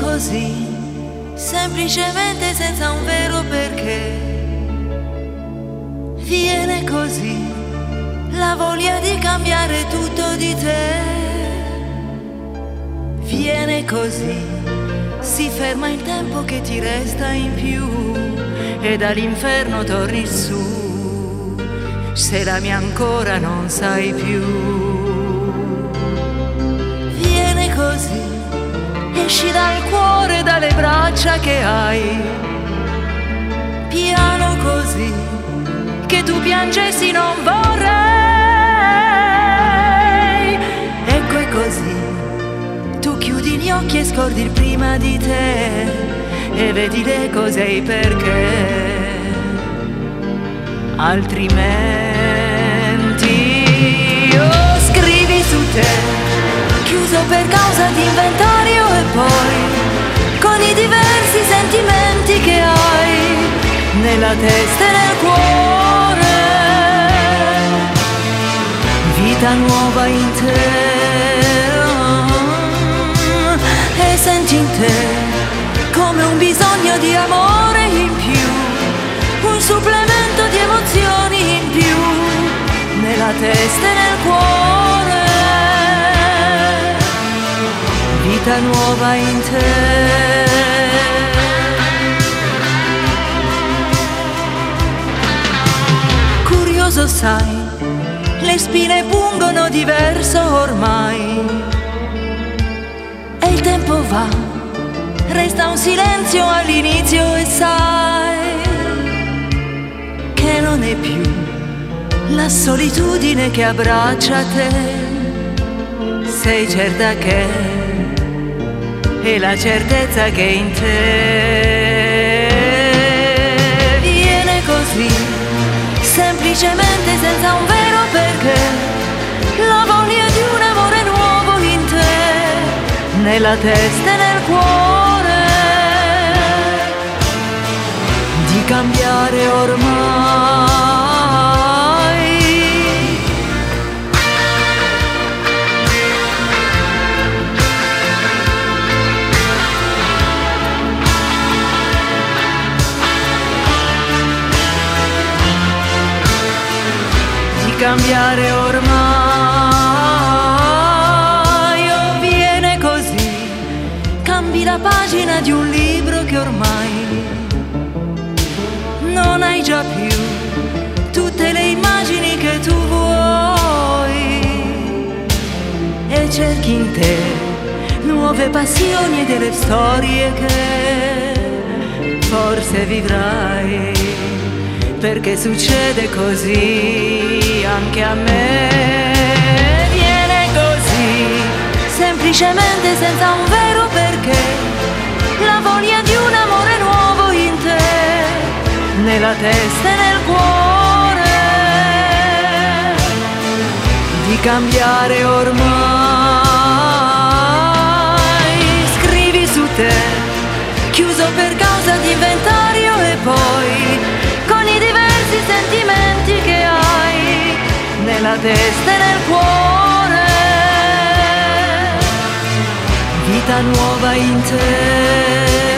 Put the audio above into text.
così, semplicemente senza un vero perché. Viene così la voglia di cambiare tutto di te. Viene così, si ferma il tempo che ti resta in più e dall'inferno torni su, se la mia ancora non sai più. Viene così, esci dal braccia che hai, piano così, che tu piangessi non vorrei. Ecco è così, tu chiudi gli occhi e scordi il prima di te e vedi le cose e i perché. Altrimenti oh, scrivi su te, chiuso per causa di inventario e poi con i diversi sentimenti che hai nella testa e nel cuore. Vita nuova in te. E senti in te come un bisogno di amore in più, un supplemento di emozioni in più, nella testa e nel cuore. Vita nuova in te. Curioso sai, le spine pungono diverso ormai. E il tempo va resta un silenzio all'inizio e sai che non è più la solitudine che abbraccia te, sei certa che è la certezza che in te viene così, semplicemente senza un vero perché, la voglia di un amore nuovo in te, nella testa e nel cuore. Cambiare ormai, oh viene così, cambi la pagina di un libro che ormai non hai già più. Tutte le immagini che tu vuoi. E cerchi in te nuove passioni e delle storie che forse vivrai perché succede così anche a me viene così semplicemente senza un vero perché la voglia di un amore nuovo in te nella testa e nel cuore di cambiare ormai. Scrivi su te, chiuso per nella testa e nel cuore. Vita nuova in te.